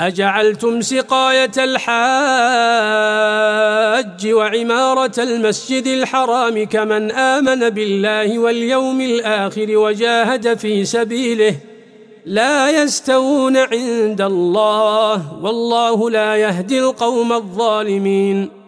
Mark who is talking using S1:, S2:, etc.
S1: أجعلتم سقاية الحاج وعمارة المسجد الحرام كمن آمن بالله واليوم الآخر وجاهد في سبيله لا يستوون عند الله والله لا يهدي القوم الظالمين